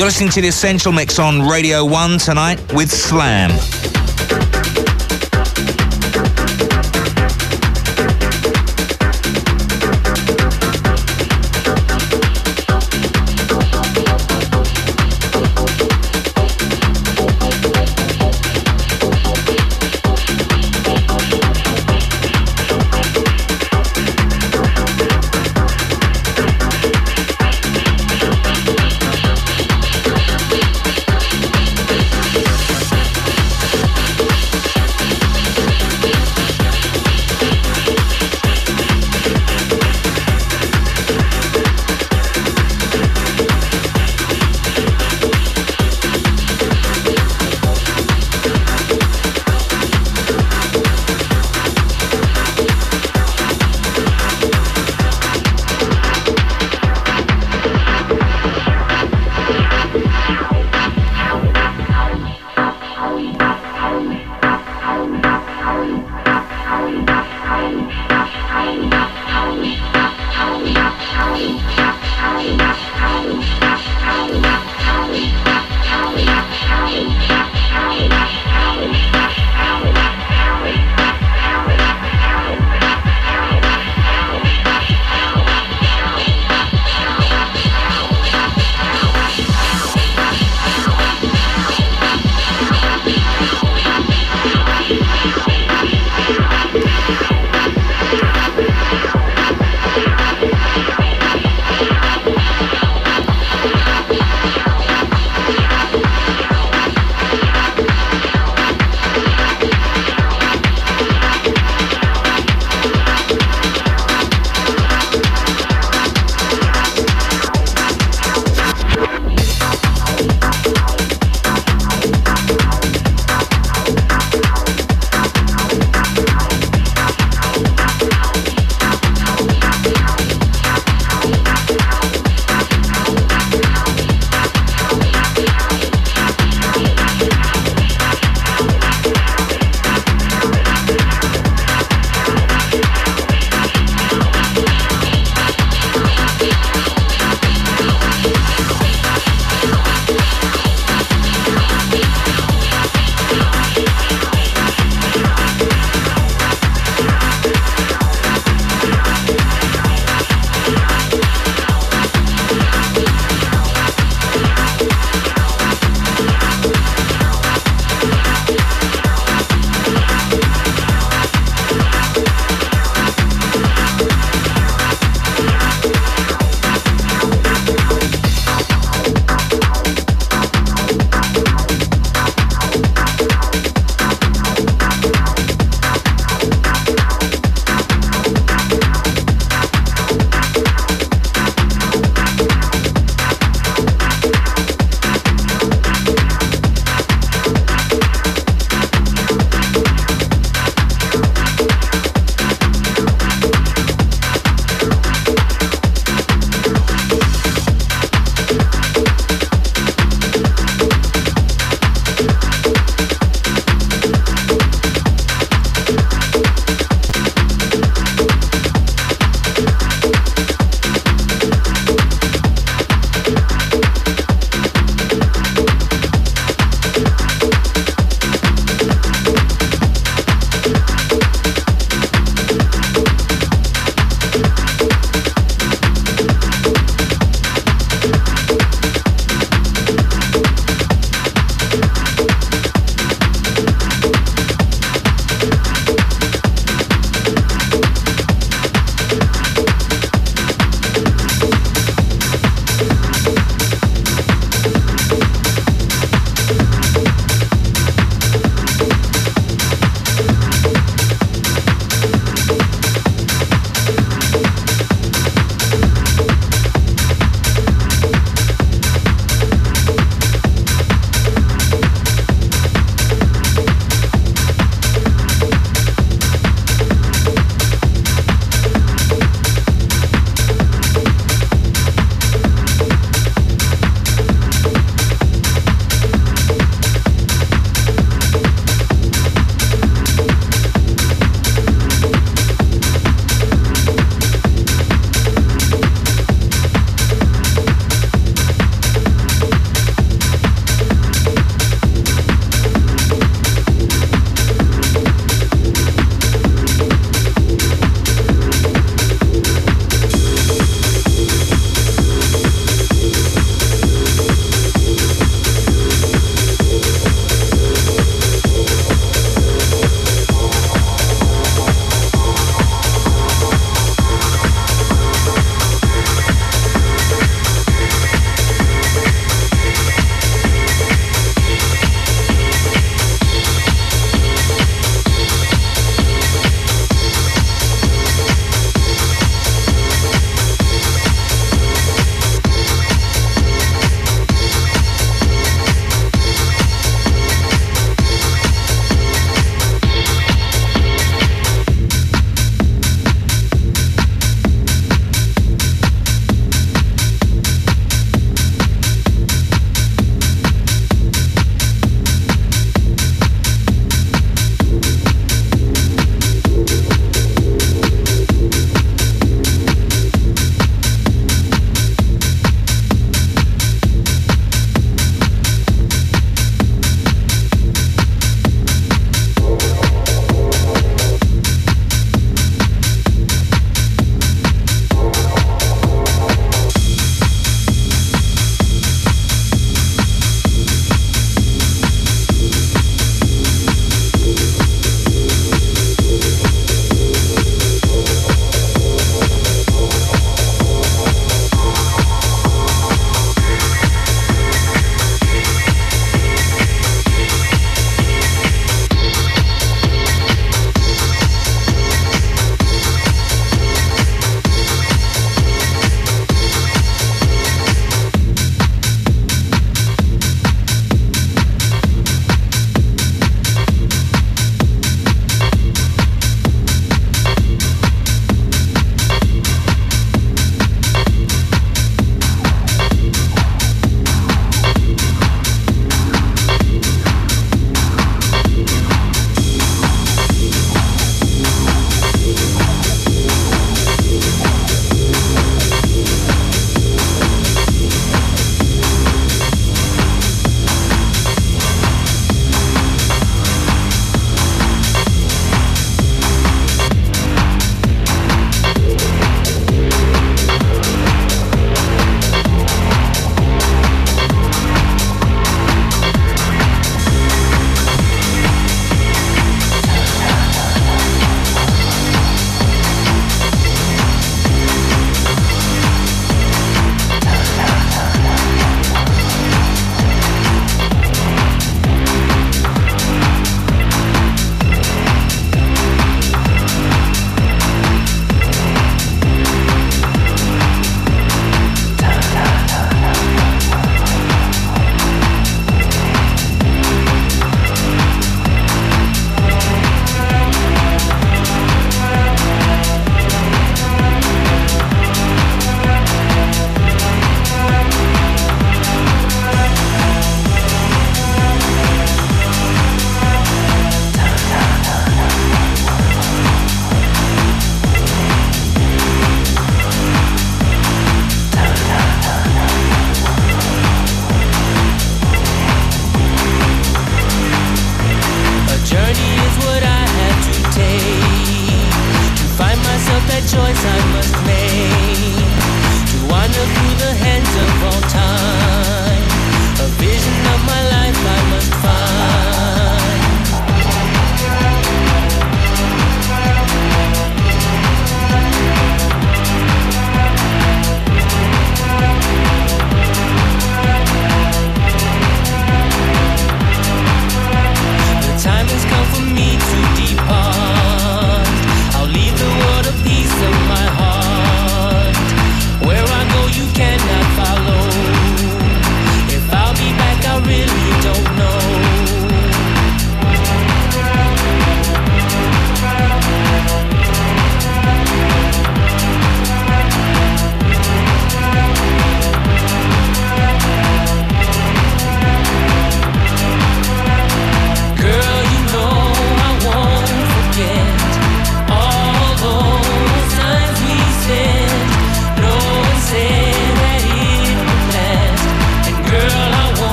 You're listening to the Essential Mix on Radio 1 tonight with Slam.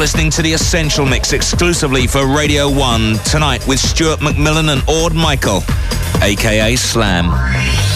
Listening to the Essential Mix exclusively for Radio 1 tonight with Stuart McMillan and Orde Meikle, aka Slam.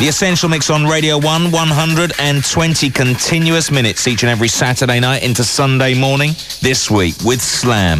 The Essential Mix on Radio 1, 120 continuous minutes each and every Saturday night into Sunday morning. This week with Slam.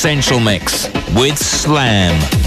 Essential Mix with Slam.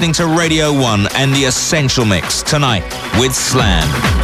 Listening to Radio 1 and the Essential Mix tonight with Slam.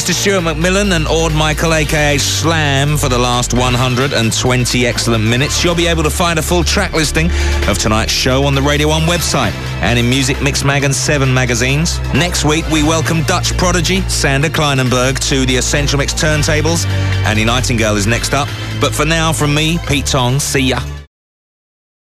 Thanks to Stuart McMillan and Orde Meikle, aka Slam, for the last 120 excellent minutes. You'll be able to find a full track listing of tonight's show on the Radio 1 website and in Muzik Mix Mag and 7 magazines. Next week, we welcome Dutch prodigy Sander Kleinenberg to the Essential Mix turntables. Annie Nightingale is next up. But for now, from me, Pete Tong, see ya.